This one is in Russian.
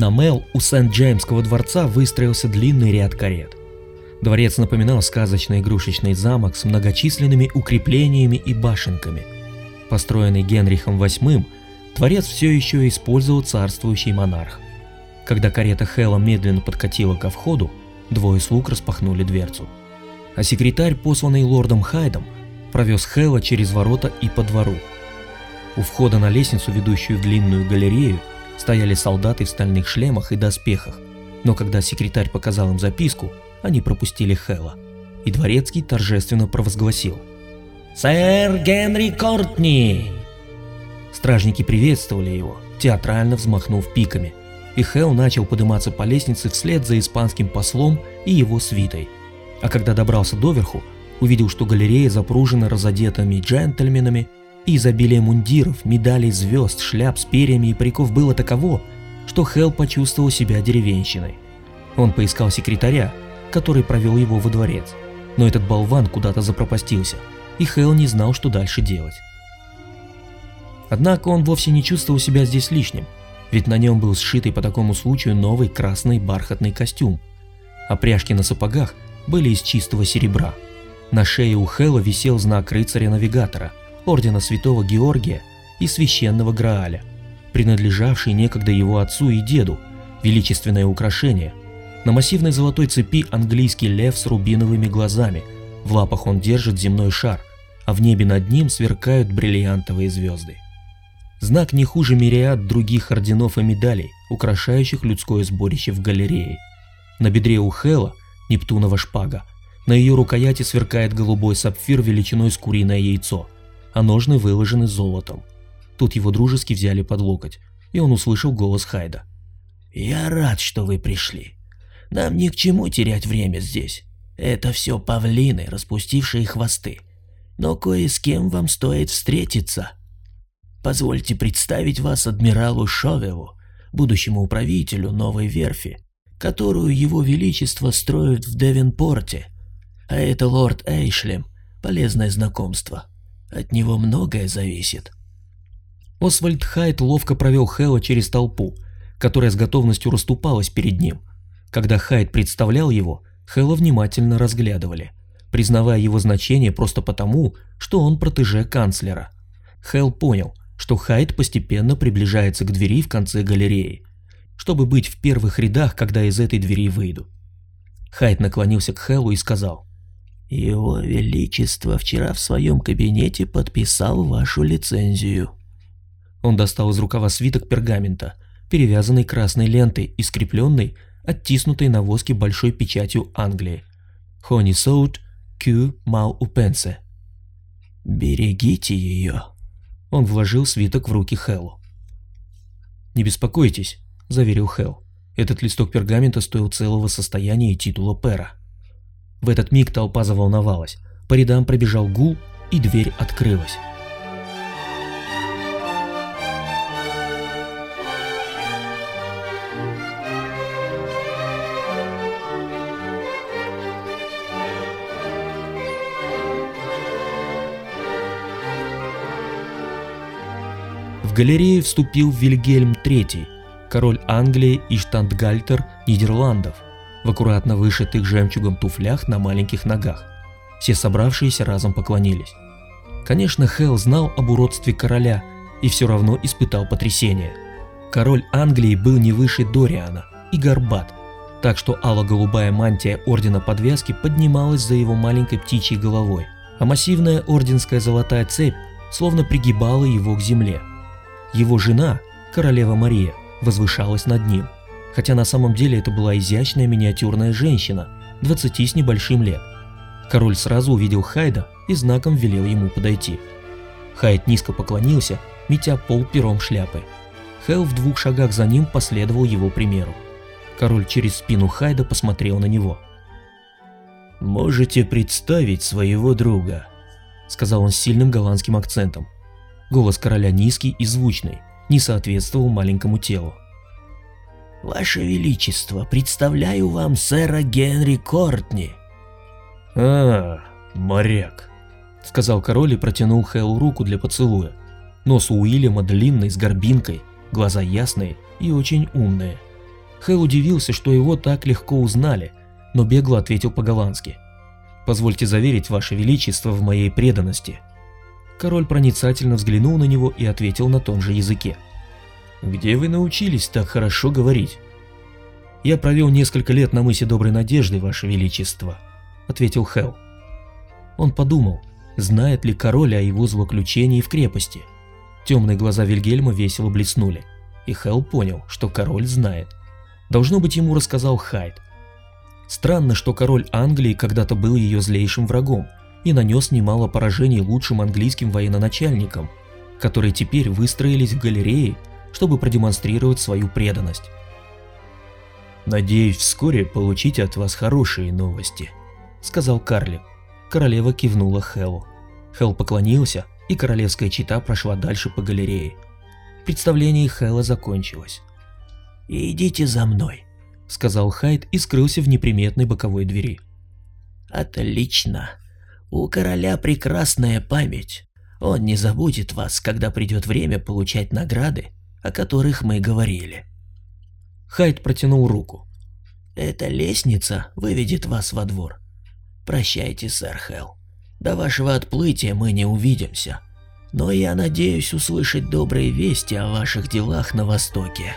На Мел у Сент-Джеймского дворца выстроился длинный ряд карет. Дворец напоминал сказочный игрушечный замок с многочисленными укреплениями и башенками. Построенный Генрихом VIII, дворец все еще использовал царствующий монарх. Когда карета Хэлла медленно подкатила ко входу, двое слуг распахнули дверцу. А секретарь, посланный лордом Хайдом, провез Хэлла через ворота и по двору. У входа на лестницу, ведущую в длинную галерею, стояли солдаты в стальных шлемах и доспехах, но когда секретарь показал им записку, они пропустили Хэлла, и дворецкий торжественно провозгласил «Сэр Генри Кортни!» Стражники приветствовали его, театрально взмахнув пиками, и Хэл начал подниматься по лестнице вслед за испанским послом и его свитой. А когда добрался доверху, увидел, что галерея запружена разодетыми джентльменами, изобилие мундиров, медалей, звезд, шляп с перьями и париков было таково, что Хэл почувствовал себя деревенщиной. Он поискал секретаря, который провел его во дворец, но этот болван куда-то запропастился, и Хэл не знал, что дальше делать. Однако он вовсе не чувствовал себя здесь лишним, ведь на нем был сшитый по такому случаю новый красный бархатный костюм, а пряжки на сапогах были из чистого серебра. На шее у Хэла висел знак рыцаря-навигатора, ордена святого Георгия и священного Грааля, принадлежавший некогда его отцу и деду, величественное украшение. На массивной золотой цепи английский лев с рубиновыми глазами, в лапах он держит земной шар, а в небе над ним сверкают бриллиантовые звезды. Знак не хуже мириад других орденов и медалей, украшающих людское сборище в галерее. На бедре у Хела Нептунова шпага, на ее рукояти сверкает голубой сапфир величиной с куриное яйцо, а ножны выложены золотом. Тут его дружески взяли под локоть, и он услышал голос Хайда. «Я рад, что вы пришли. Нам ни к чему терять время здесь. Это все павлины, распустившие хвосты. Но кое с кем вам стоит встретиться». Позвольте представить вас адмиралу Шовелу, будущему управителю новой верфи, которую его величество строит в Девенпорте. А это лорд Эйшлем, полезное знакомство. От него многое зависит. Освальд Хайт ловко провел Хэлла через толпу, которая с готовностью расступалась перед ним. Когда Хайт представлял его, Хэлла внимательно разглядывали, признавая его значение просто потому, что он протеже канцлера. Хэл понял, что Хайд постепенно приближается к двери в конце галереи, чтобы быть в первых рядах, когда из этой двери выйду. Хайд наклонился к Хэллу и сказал, «Его Величество вчера в своем кабинете подписал вашу лицензию». Он достал из рукава свиток пергамента, перевязанный красной лентой и скрепленный, оттиснутой на воске большой печатью Англии. «Хони Соут Кю Мау Упенсе». «Берегите ее», он вложил свиток в руки Хэллу. «Не беспокойтесь», – заверил Хэл. «Этот листок пергамента стоил целого состояния и титула пера». В этот миг толпа заволновалась, по рядам пробежал гул, и дверь открылась. В галерею вступил Вильгельм III, король Англии и штандгальтер Нидерландов, в аккуратно вышитых жемчугом туфлях на маленьких ногах. Все собравшиеся разом поклонились. Конечно, Хелл знал об уродстве короля и все равно испытал потрясение. Король Англии был не выше Дориана и горбат, так что ало-голубая мантия ордена подвязки поднималась за его маленькой птичьей головой, а массивная орденская золотая цепь словно пригибала его к земле. Его жена, королева Мария, возвышалась над ним, хотя на самом деле это была изящная миниатюрная женщина, 20 с небольшим лет. Король сразу увидел Хайда и знаком велел ему подойти. Хайд низко поклонился, метя пол пером шляпы. Хэл в двух шагах за ним последовал его примеру. Король через спину Хайда посмотрел на него. «Можете представить своего друга», — сказал он с сильным голландским акцентом. Голос короля низкий и звучный, не соответствовал маленькому телу. «Ваше Величество, представляю вам сэра Генри Кортни». «А, моряк», — сказал король и протянул Хэллу руку для поцелуя. Нос у Уильяма длинный, с горбинкой, глаза ясные и очень умные. Хэл удивился, что его так легко узнали, но бегло ответил по-голландски. «Позвольте заверить, Ваше Величество, в моей преданности». Король проницательно взглянул на него и ответил на том же языке. «Где вы научились так хорошо говорить?» «Я провел несколько лет на мысе Доброй Надежды, Ваше Величество», — ответил Хэл. Он подумал, знает ли король о его злоключении в крепости. Темные глаза Вильгельма весело блеснули, и Хэл понял, что король знает. Должно быть, ему рассказал Хайд. Странно, что король Англии когда-то был ее злейшим врагом и нанес немало поражений лучшим английским военачальникам, которые теперь выстроились в галерее, чтобы продемонстрировать свою преданность. «Надеюсь вскоре получить от вас хорошие новости», — сказал Карли. Королева кивнула Хэлу. Хэл поклонился, и королевская чита прошла дальше по галерее. Представление Хэла закончилось. «Идите за мной», — сказал Хайд и скрылся в неприметной боковой двери. «Отлично. У короля прекрасная память. Он не забудет вас, когда придет время получать награды, о которых мы говорили». Хайд протянул руку. «Эта лестница выведет вас во двор. Прощайте, сэр Хелл. До вашего отплытия мы не увидимся. Но я надеюсь услышать добрые вести о ваших делах на Востоке».